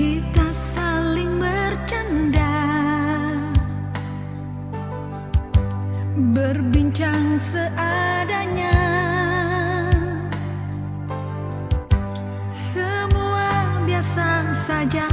Kita saling bercanda. Berbincang seadanya. Semua biasa saja.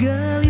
歌里。